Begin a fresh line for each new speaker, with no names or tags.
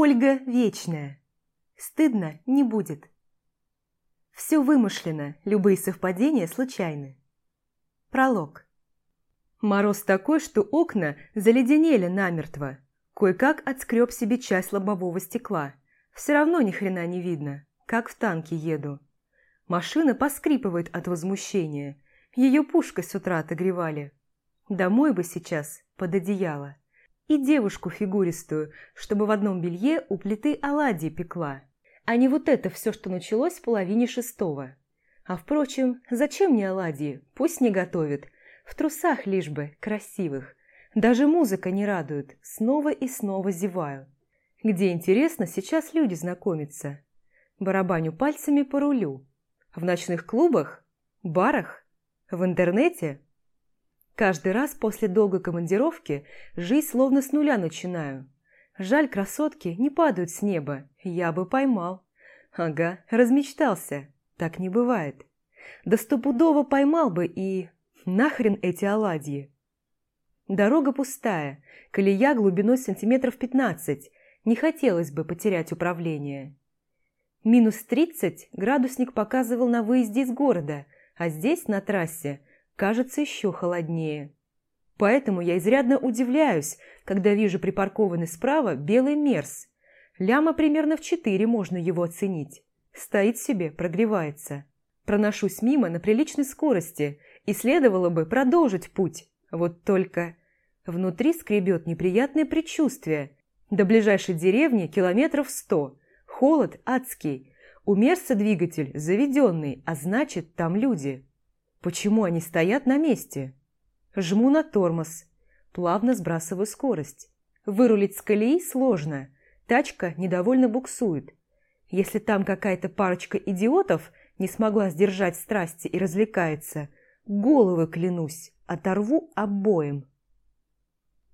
Ольга вечная. Стыдно не будет. Все вымышлено, любые совпадения случайны. Пролог. Мороз такой, что окна заледенели намертво. Кое-как отскреб себе часть лобового стекла. Все равно ни хрена не видно, как в танке еду. Машина поскрипывает от возмущения. Ее пушкой с утра отогревали. Домой бы сейчас, под одеяло. И девушку фигуристую, чтобы в одном белье у плиты оладьи пекла. А не вот это все, что началось в половине шестого. А впрочем, зачем мне оладьи? Пусть не готовит. В трусах лишь бы, красивых. Даже музыка не радует. Снова и снова зеваю. Где, интересно, сейчас люди знакомятся. Барабаню пальцами по рулю. В ночных клубах? Барах? В интернете? Каждый раз после долгой командировки жизнь словно с нуля начинаю. Жаль, красотки не падают с неба, я бы поймал. Ага, размечтался, так не бывает. Да стопудово поймал бы и... Нахрен эти оладьи? Дорога пустая, колея глубиной сантиметров пятнадцать, не хотелось бы потерять управление. Минус тридцать градусник показывал на выезде из города, а здесь, на трассе, кажется еще холоднее. Поэтому я изрядно удивляюсь, когда вижу припаркованный справа белый мерс. Ляма примерно в четыре можно его оценить. Стоит себе, прогревается. Проношусь мимо на приличной скорости, и следовало бы продолжить путь. Вот только внутри скребет неприятное предчувствие. До ближайшей деревни километров сто. Холод адский. У Мерса двигатель заведенный, а значит, там люди. Почему они стоят на месте? Жму на тормоз. Плавно сбрасываю скорость. Вырулить с колеи сложно. Тачка недовольно буксует. Если там какая-то парочка идиотов не смогла сдержать страсти и развлекается, головы клянусь, оторву обоим.